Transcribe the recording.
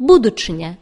budućnie